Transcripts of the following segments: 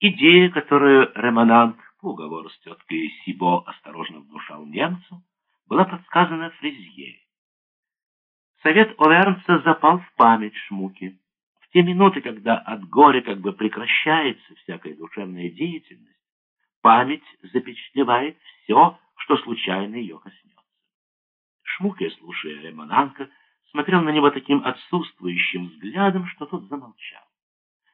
Идея, которую Ремонант по уговору с теткой Сибо осторожно внушал немцу, была подсказана Фрезье. Совет Овернца запал в память Шмуки. В те минуты, когда от горя как бы прекращается всякая душевная деятельность, память запечатлевает все, что случайно ее коснется. Шмуке, слушая Ремонанка, смотрел на него таким отсутствующим взглядом, что тот замолчал.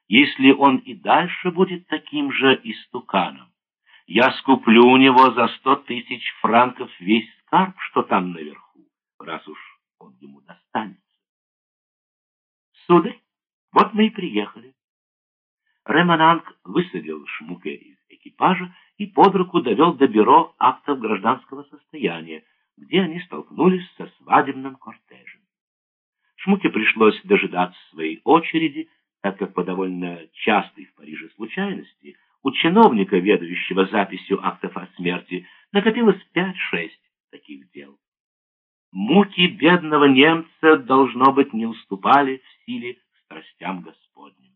Если он и дальше будет таким же истуканом, я скуплю у него за сто тысяч франков весь скарб, что там наверху, раз уж он ему достанется. Сударь, вот мы и приехали. Ремонанг высадил Шмуке из экипажа и под руку довел до бюро актов гражданского состояния, где они столкнулись со свадебным кортежем. Шмуке пришлось дожидаться своей очереди, так как по довольно частой в Париже случайности у чиновника, ведающего записью актов о смерти, накопилось пять-шесть таких дел. Муки бедного немца, должно быть, не уступали в силе страстям Господним.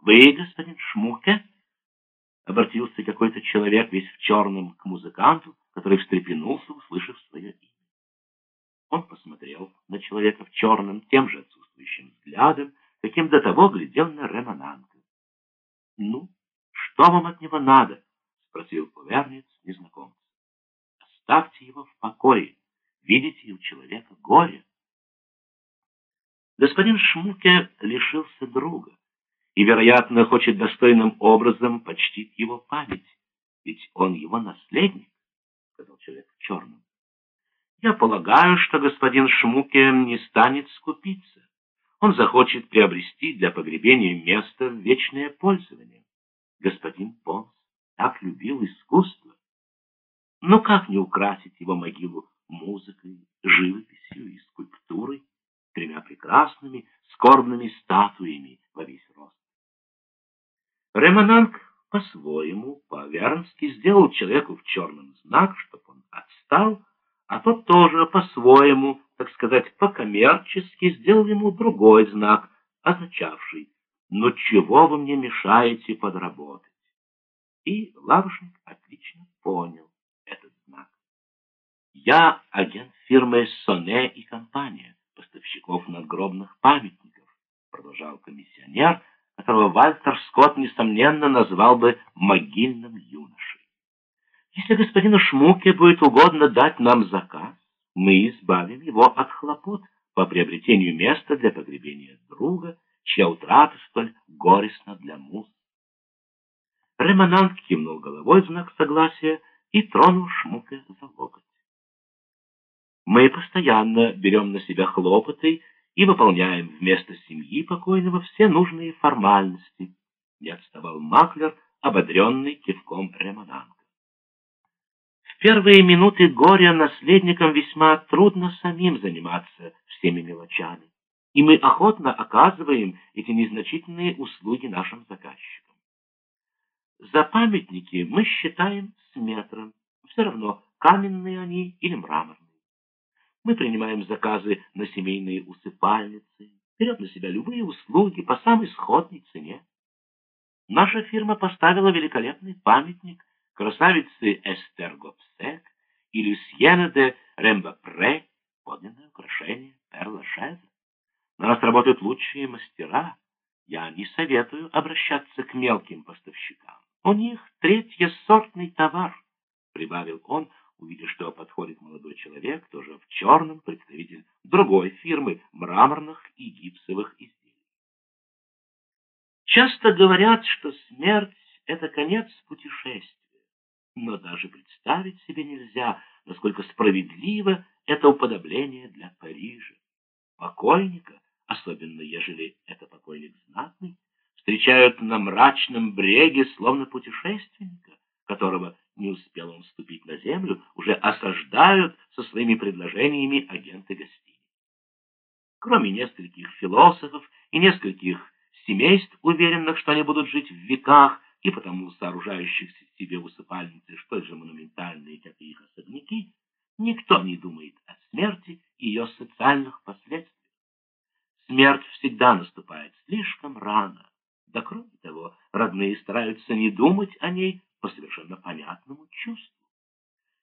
«Вы, господин Шмуке?» — обратился какой-то человек, весь в черном, к музыканту, который встрепенулся, услышав свое имя. Он посмотрел на человека в черном тем же отсутствующим взглядом, каким до того глядел на Ремонанка. — Ну, что вам от него надо? — спросил Кувернец незнакомца. — Оставьте его в покое. Видите, у человека горе. Господин Шмуке лишился друга и, вероятно, хочет достойным образом почтить его память, ведь он его наследник, — сказал человек в черном. Я полагаю, что господин Шмуке не станет скупиться он захочет приобрести для погребения место в вечное пользование. Господин Понс так любил искусство. Но как не украсить его могилу музыкой, живописью и скульптурой, тремя прекрасными скорбными статуями во весь рост? Ремонанг по-своему, по-вернски, сделал человеку в черном знак, чтобы он отстал, а тот тоже по-своему, так сказать, по-коммерчески сделал ему другой знак, означавший «Ну чего вы мне мешаете подработать?» И лавочник отлично понял этот знак. «Я агент фирмы «Соне и компания», поставщиков надгробных памятников», продолжал комиссионер, которого Вальтер Скотт, несомненно, назвал бы могильным юношей. Если господину Шмуке будет угодно дать нам заказ, мы избавим его от хлопот по приобретению места для погребения друга, чья утрата столь горестна для муз. Ремонант кивнул головой в знак согласия и тронул Шмуке за локоть. Мы постоянно берем на себя хлопоты и выполняем вместо семьи покойного все нужные формальности, не отставал Маклер, ободренный кивком Ремонанта первые минуты горя наследникам весьма трудно самим заниматься всеми мелочами, и мы охотно оказываем эти незначительные услуги нашим заказчикам. За памятники мы считаем с метром, все равно каменные они или мраморные. Мы принимаем заказы на семейные усыпальницы, берем на себя любые услуги по самой сходной цене. Наша фирма поставила великолепный памятник красавицы Эстер и Люсьена де Рембапре, подлинное украшение Перла Шеза. На нас работают лучшие мастера. Я не советую обращаться к мелким поставщикам. У них третье сортный товар, — прибавил он, увидев, что подходит молодой человек, тоже в черном, представитель другой фирмы мраморных и гипсовых изделий. Часто говорят, что смерть — это конец путешествия. Но даже представить себе нельзя, насколько справедливо это уподобление для Парижа. Покойника, особенно ежели это покойник знатный, встречают на мрачном бреге, словно путешественника, которого не успел он ступить на землю, уже осаждают со своими предложениями агенты гостиниц. Кроме нескольких философов и нескольких семейств, уверенных, что они будут жить в веках, и потому сооружающих себе усыпальницы столь же монументальные, как и их особняки, никто не думает о смерти и ее социальных последствиях. Смерть всегда наступает слишком рано, Да кроме того, родные стараются не думать о ней по совершенно понятным